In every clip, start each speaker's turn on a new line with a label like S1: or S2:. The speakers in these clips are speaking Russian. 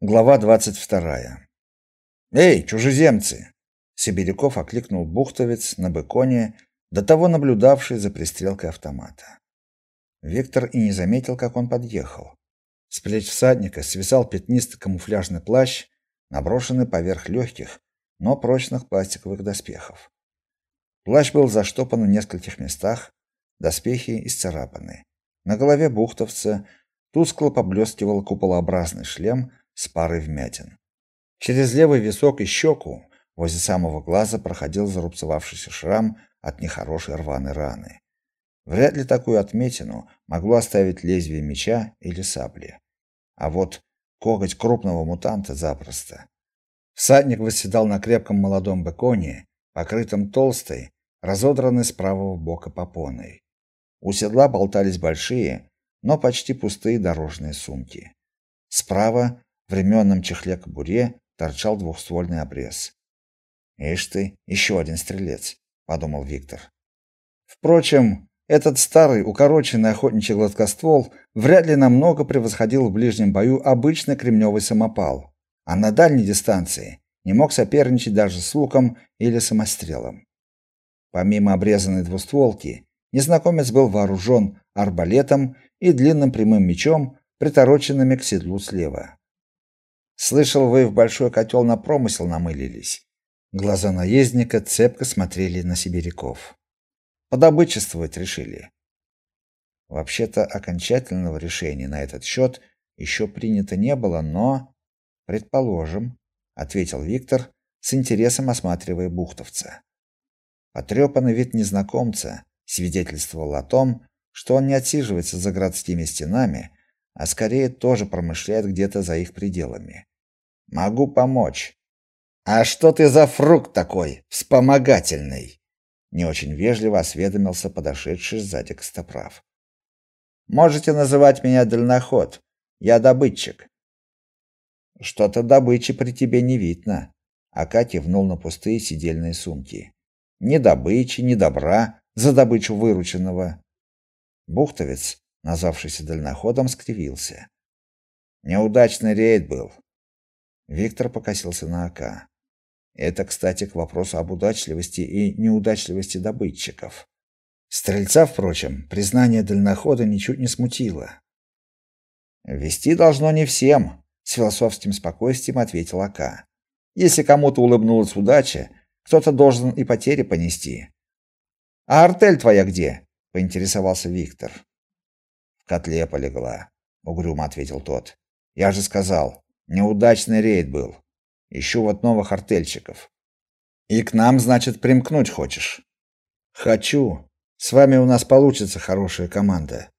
S1: Глава 22. Эй, чужеземцы! Сибиряков окликнул бухтовец на быконе, до того наблюдавший за пристрелкой автомата. Виктор и не заметил, как он подъехал. С плеч всадника свисал пятнистый камуфляжный плащ, наброшенный поверх легких, но прочных пластиковых доспехов. Плащ был заштопан в нескольких местах, доспехи исцарапаны. На голове бухтовца тускло поблескивал куполообразный шлем с парой вмятин. Через левый висок и щеку, возле самого глаза, проходил зарубцевавшийся шрам от нехорошей рваной раны. Вряд ли такую отметину могло оставить лезвие меча или сабли. А вот коготь крупного мутанта запросто. Всадник восседал на крепком молодом быконе, покрытом толстой, разодранной с правого бока попоной. У седла болтались большие, но почти пустые дорожные сумки. Справа в ременном чехле кобуре торчал двухствольный обрез. «Ишь ты, еще один стрелец», — подумал Виктор. Впрочем, этот старый укороченный охотничий гладкоствол вряд ли намного превосходил в ближнем бою обычный кремневый самопал, а на дальней дистанции не мог соперничать даже с луком или самострелом. Помимо обрезанной двустволки, незнакомец был вооружен арбалетом и длинным прямым мечом, притороченными к седлу слева. Слышал, вы в большой котел на промысел намылились. Глаза наездника цепко смотрели на сибиряков. Подобычествовать решили. Вообще-то окончательного решения на этот счет еще принято не было, но предположим, ответил Виктор, с интересом осматривая бухтовца. Потрепанный вид незнакомца свидетельствовал о том, что он не отсиживается за городскими стенами, а скорее тоже промышляет где-то за их пределами. Могу помочь. А что ты за фрукт такой, вспомогательный? Не очень вежливо осведомился подошедший сзади Костоправ. Можете называть меня дальноход. Я добытчик. Что-то добычи при тебе не видно. Ака кивнул на пустые сидельные сумки. Ни добычи, ни добра за добычу вырученного. Бухтовец, назвавшийся дальноходом, скривился. Неудачный рейд был. Виктор покосился на Ака. Это, кстати, к вопросу об удачливости и неудачливости добытчиков. Стрельца, впрочем, признание дальнохода ничуть не смутило. Вести должно не всем, с философским спокойствием ответил Ака. Если кому-то улыбнулась удача, кто-то должен и потери понести. А артель твоя где? поинтересовался Виктор. В котле полегла, угрюмо ответил тот. Я же сказал, Неудачный рейд был. Ищу вот новых артельщиков. И к нам, значит, примкнуть хочешь? Хочу. С вами у нас получится хорошая команда.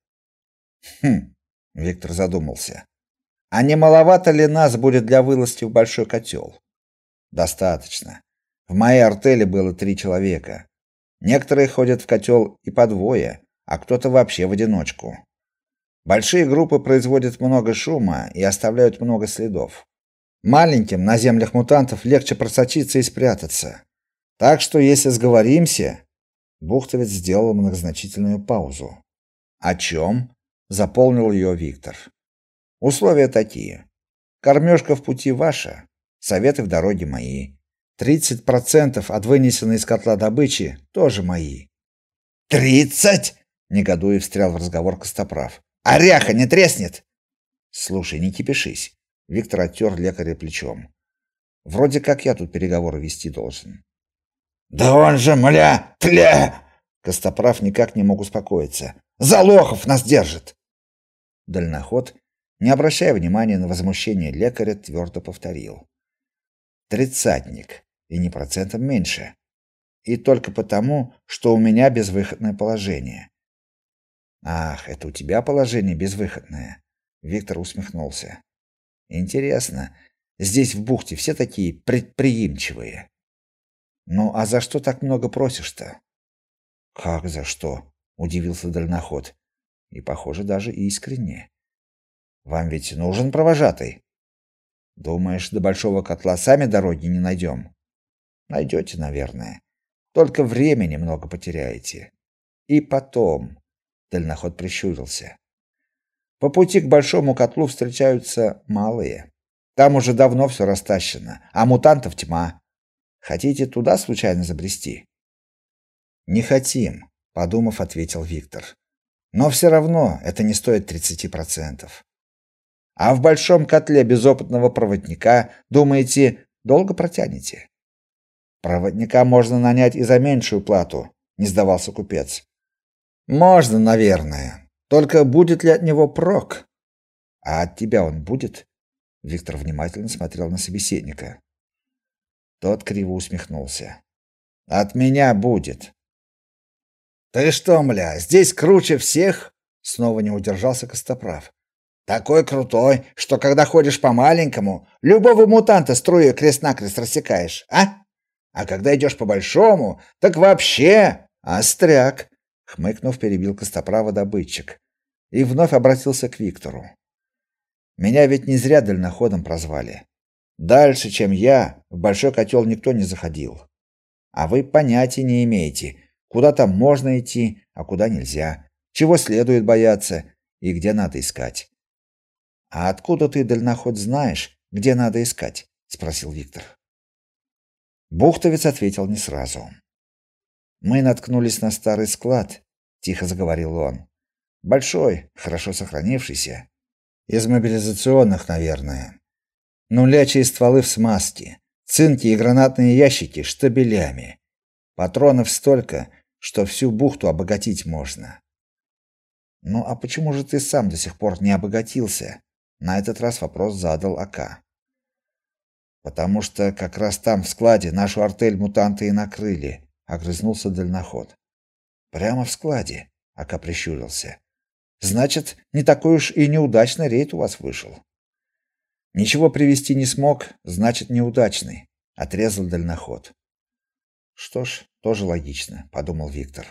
S1: Хм. Виктор задумался. А не маловато ли нас будет для вылазки в большой котел? Достаточно. В моей артели было три человека. Некоторые ходят в котел и по двое, а кто-то вообще в одиночку. Большие группы производят много шума и оставляют много следов. Маленьким на землях мутантов легче просочиться и спрятаться. Так что если сговоримся, Бухтовец сделал многозначительную паузу. О чем? заполнил ее Виктор. Условия такие: кормежка в пути ваша, советы в дороге мои. 30% от вынесенной из котла добычи тоже мои. «Тридцать?» — негодуя встрял в разговор Костоправ. Оряха не треснет. Слушай, не кипишись. Виктор оттер лекаря плечом. Вроде как я тут переговоры вести должен. Да он же, мля, тля! Костоправ никак не мог успокоиться. Залохов нас держит. Дальноход, не обращая внимания на возмущение лекаря, твердо повторил: тридцатник, и не процентом меньше. И только потому, что у меня безвыходное положение. Ах, это у тебя положение безвыходное. Виктор усмехнулся. Интересно, здесь в бухте все такие предприимчивые. Ну, а за что так много просишь-то? Как за что? удивился дальноход. И, похоже, даже искренне. Вам ведь нужен провожатый. Думаешь, до большого котла сами дороги не найдем? Найдете, наверное. Только времени много потеряете. И потом, Дальноход прищурился. По пути к большому котлу встречаются малые. Там уже давно все растащено, а мутантов тьма. Хотите туда случайно забрести? Не хотим, подумав, ответил Виктор. Но все равно это не стоит 30%. А в большом котле безопытного проводника, думаете, долго протянете? Проводника можно нанять и за меньшую плату, не сдавался купец. Можно, наверное. Только будет ли от него прок? А от тебя он будет? Виктор внимательно смотрел на собеседника. Тот криво усмехнулся. От меня будет. Ты что, мля, здесь круче всех? Снова не удержался Костоправ. Такой крутой, что когда ходишь по маленькому, любого мутанта струей крест-накрест рассекаешь, а? А когда идешь по большому, так вообще остряк, хмыкнув, перебил Костоправа добытчик и вновь обратился к Виктору. Меня ведь не зря дальноходом прозвали. Дальше, чем я, в большой котел никто не заходил. А вы понятия не имеете, куда там можно идти, а куда нельзя, чего следует бояться и где надо искать. А откуда ты дальноход знаешь, где надо искать? спросил Виктор. Бухтовец ответил не сразу. Мы наткнулись на старый склад, тихо заговорил он. Большой, хорошо сохранившийся, из мобилизационных, наверное. Нулячие стволы в смазке, цинки и гранатные ящики штабелями. Патронов столько, что всю бухту обогатить можно. Ну а почему же ты сам до сих пор не обогатился? На этот раз вопрос задал Ака. Потому что как раз там в складе нашу артель мутанты и накрыли, огрызнулся дальноход. Прямо в складе, Ака прищурился. Значит, не такой уж и неудачный рейд у вас вышел. Ничего привести не смог, значит, неудачный, отрезал дальноход. Что ж, тоже логично, подумал Виктор.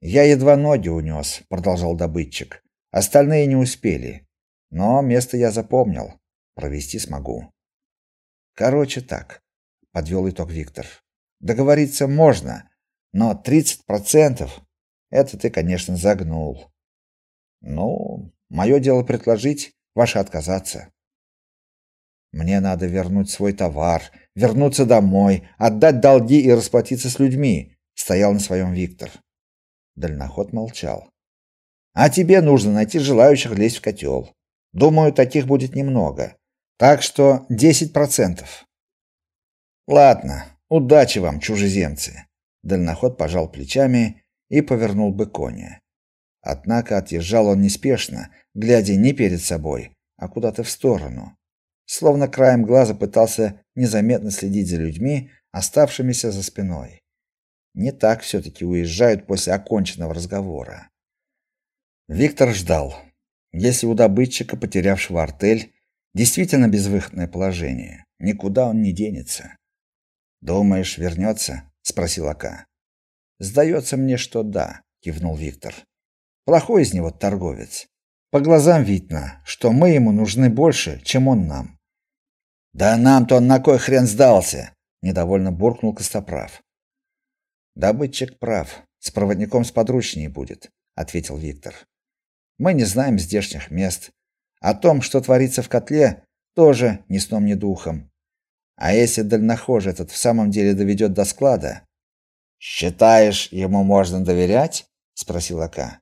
S1: Я едва ноги унес, продолжал добытчик. Остальные не успели. Но место я запомнил. Провести смогу. Короче так, подвел итог Виктор. Договориться можно, но 30% это ты, конечно, загнул. Ну, мое дело предложить, ваше отказаться. Мне надо вернуть свой товар, вернуться домой, отдать долги и расплатиться с людьми, стоял на своем Виктор. Дальноход молчал. А тебе нужно найти желающих лезть в котел. Думаю, таких будет немного. Так что 10%. Ладно, удачи вам, чужеземцы. Дальноход пожал плечами и повернул бы коня. Однако отъезжал он неспешно, глядя не перед собой, а куда-то в сторону, словно краем глаза пытался незаметно следить за людьми, оставшимися за спиной. Не так все таки уезжают после оконченного разговора. Виктор ждал. Если у добытчика, потерявшего артель, действительно безвыходное положение, никуда он не денется. Думаешь, вернется? спросил Ака. Сдается мне, что да, кивнул Виктор. Плохой из него торговец. По глазам видно, что мы ему нужны больше, чем он нам. Да нам-то он на кой хрен сдался? недовольно буркнул Костоправ. Добытчик прав, с проводником сподручнее будет, ответил Виктор. Мы не знаем здешних мест. О том, что творится в котле, тоже ни сном, ни духом. А если дальнохожий этот в самом деле доведет до склада, считаешь, ему можно доверять? спросил Ака.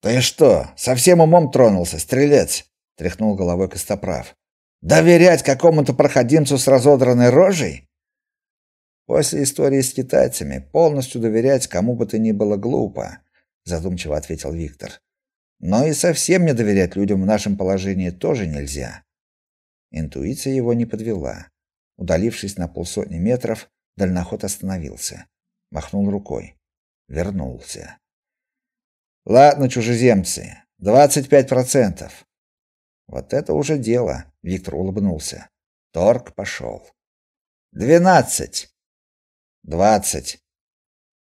S1: Ты что, совсем умом тронулся, стрелец? тряхнул головой Костоправ. Доверять какому-то проходимцу с разодранной рожей? После истории с китайцами полностью доверять кому бы то ни было глупо, задумчиво ответил Виктор. Но и совсем не доверять людям в нашем положении тоже нельзя. Интуиция его не подвела. Удалившись на полсотни метров, дальноход остановился, махнул рукой, вернулся. Ладно, чужеземцы, двадцать пять процентов. Вот это уже дело, Виктор улыбнулся. Торг пошел. Двенадцать. Двадцать.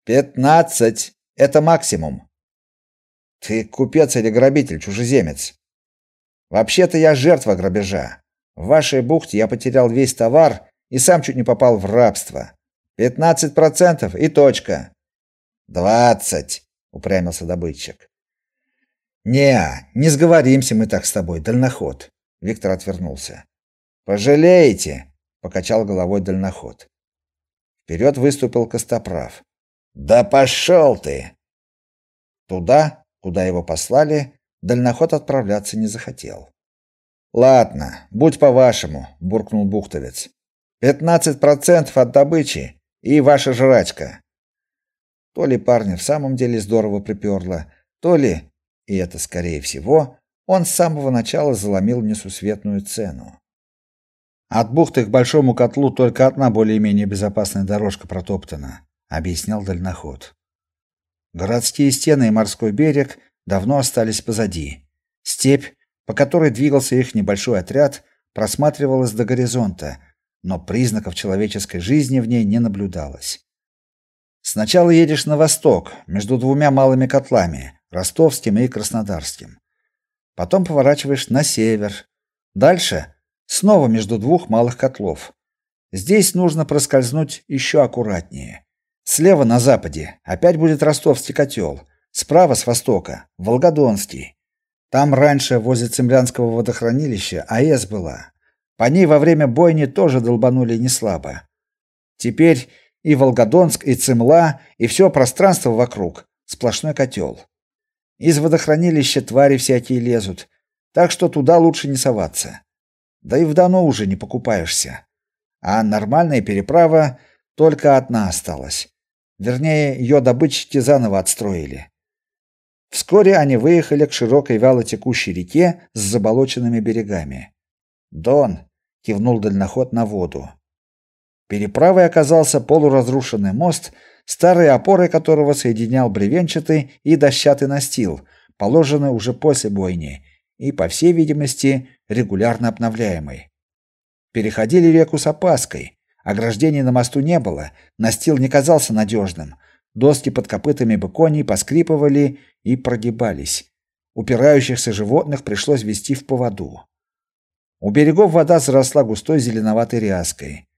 S1: Пятнадцать. Это максимум. Ты купец или грабитель, чужеземец? Вообще-то я жертва грабежа. В вашей бухте я потерял весь товар и сам чуть не попал в рабство. Пятнадцать процентов и точка. Двадцать упрямился добытчик. Не, не сговоримся мы так с тобой, дальноход. Виктор отвернулся. Пожалеете, покачал головой дальноход. Вперед выступил Костоправ. Да пошел ты. Туда, куда его послали, дальноход отправляться не захотел. Ладно, будь по-вашему, буркнул бухтовец. Пятнадцать процентов от добычи и ваша жрачка. То ли парня в самом деле здорово приперло, то ли, и это скорее всего, он с самого начала заломил несусветную цену. От бухты к большому котлу только одна более-менее безопасная дорожка протоптана, объяснял дальноход. Городские стены и морской берег давно остались позади. Степь, по которой двигался их небольшой отряд, просматривалась до горизонта, но признаков человеческой жизни в ней не наблюдалось. Сначала едешь на восток, между двумя малыми котлами, Ростовским и Краснодарским. Потом поворачиваешь на север. Дальше снова между двух малых котлов. Здесь нужно проскользнуть еще аккуратнее. Слева на западе опять будет Ростовский котел, справа с востока Волгодонский. Там раньше возле Цемлянского водохранилища АЭС была. По ней во время бойни тоже долбанули не слабо. Теперь и Волгодонск, и Цемла, и все пространство вокруг сплошной котел. Из водохранилища твари всякие лезут, так что туда лучше не соваться. Да и в Дону уже не покупаешься. А нормальная переправа только одна осталась. Вернее, ее добытчики заново отстроили. Вскоре они выехали к широкой вялотекущей реке с заболоченными берегами. Дон кивнул дальноход на воду. Переправой оказался полуразрушенный мост, старые опоры которого соединял бревенчатый и дощатый настил, положенный уже после бойни и, по всей видимости, регулярно обновляемый. Переходили реку с опаской. Ограждений на мосту не было, настил не казался надежным. Доски под копытами быконей поскрипывали и прогибались. Упирающихся животных пришлось вести в поводу. У берегов вода заросла густой зеленоватой ряской.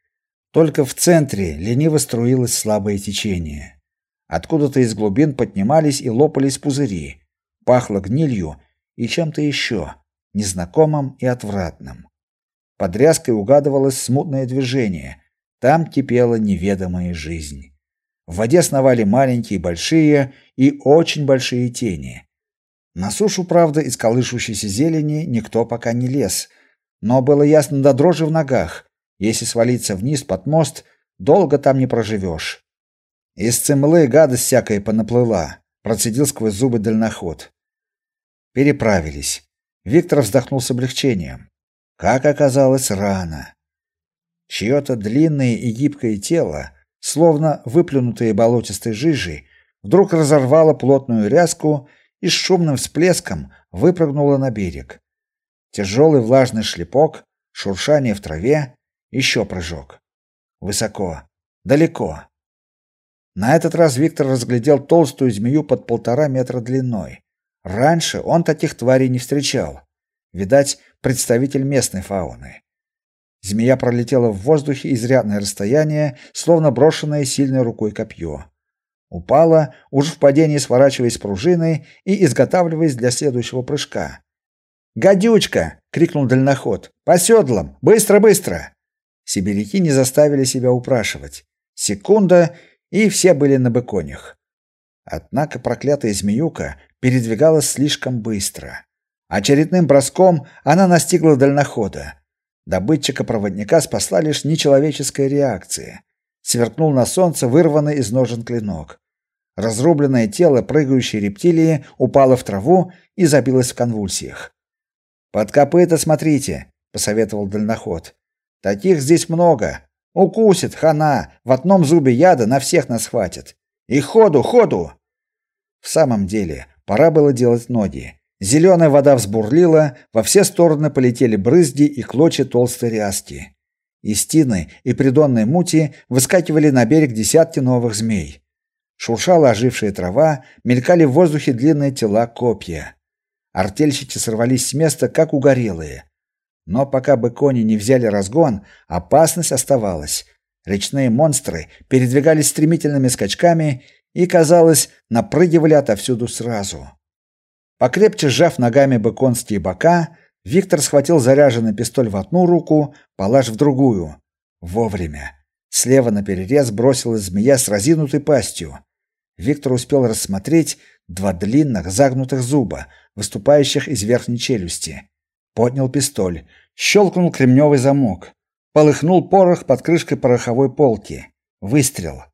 S1: Только в центре лениво струилось слабое течение. Откуда-то из глубин поднимались и лопались пузыри. Пахло гнилью и чем-то еще, незнакомым и отвратным. Под ряской угадывалось смутное движение. Там кипела неведомая жизнь. В воде сновали маленькие, большие и очень большие тени. На сушу, правда, из колышущейся зелени никто пока не лез, но было ясно до дрожи в ногах. Если свалиться вниз под мост, долго там не проживешь. Из цемлы гадость всякая понаплыла, процедил сквозь зубы дальноход. Переправились. Виктор вздохнул с облегчением. Как оказалось, рано. Чье-то длинное и гибкое тело, словно выплюнутое болотистой жижей, вдруг разорвало плотную ряску и с шумным всплеском выпрыгнуло на берег. Тяжелый влажный шлепок, шуршание в траве, еще прыжок. Высоко, далеко. На этот раз Виктор разглядел толстую змею под полтора метра длиной. Раньше он таких тварей не встречал. Видать, представитель местной фауны. Змея пролетела в воздухе изрядное расстояние, словно брошенное сильной рукой копье. Упала, уже в падении сворачиваясь с пружины и изготавливаясь для следующего прыжка. «Гадючка!» — крикнул дальноход. «По седлам! Быстро, быстро!» Сибиряки не заставили себя упрашивать. Секунда, и все были на быконях. Однако проклятая змеюка передвигалась слишком быстро. Очередным броском она настигла дальнохода. Добытчика-проводника спасла лишь нечеловеческая реакция. Сверкнул на солнце вырванный из ножен клинок. Разрубленное тело прыгающей рептилии упало в траву и забилось в конвульсиях. Под копыта смотрите, посоветовал дальноход. Таких здесь много. Укусит хана, в одном зубе яда на всех нас хватит. И ходу, ходу. В самом деле, пора было делать ноги. Зеленая вода взбурлила, во все стороны полетели брызги и клочья толстой ряски. Из тины и придонной мути выскакивали на берег десятки новых змей. Шуршала ожившая трава, мелькали в воздухе длинные тела копья. Артельщики сорвались с места, как угорелые. Но пока бы кони не взяли разгон, опасность оставалась. Речные монстры передвигались стремительными скачками и, казалось, напрыгивали отовсюду сразу. Покрепче сжав ногами быконские бока, Виктор схватил заряженный пистоль в одну руку, палаш в другую. Вовремя. Слева на перерез бросилась змея с разинутой пастью. Виктор успел рассмотреть два длинных загнутых зуба, выступающих из верхней челюсти. Поднял пистоль, щелкнул кремневый замок. Полыхнул порох под крышкой пороховой полки. Выстрел.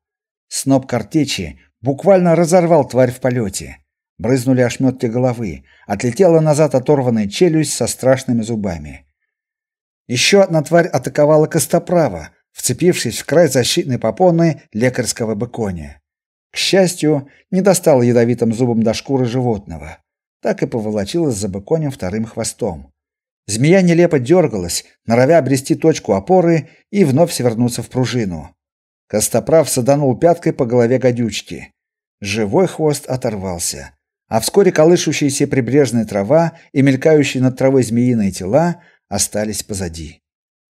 S1: Сноп картечи буквально разорвал тварь в полете. Брызнули ошметки головы, отлетела назад оторванная челюсть со страшными зубами. Еще одна тварь атаковала костоправа, вцепившись в край защитной попоны лекарского быконя. К счастью, не достала ядовитым зубом до шкуры животного. Так и поволочилась за быконем вторым хвостом. Змея нелепо дергалась, норовя обрести точку опоры и вновь свернуться в пружину. Костоправ саданул пяткой по голове гадючки. Живой хвост оторвался а вскоре колышущаяся прибрежная трава и мелькающие над травой змеиные тела остались позади.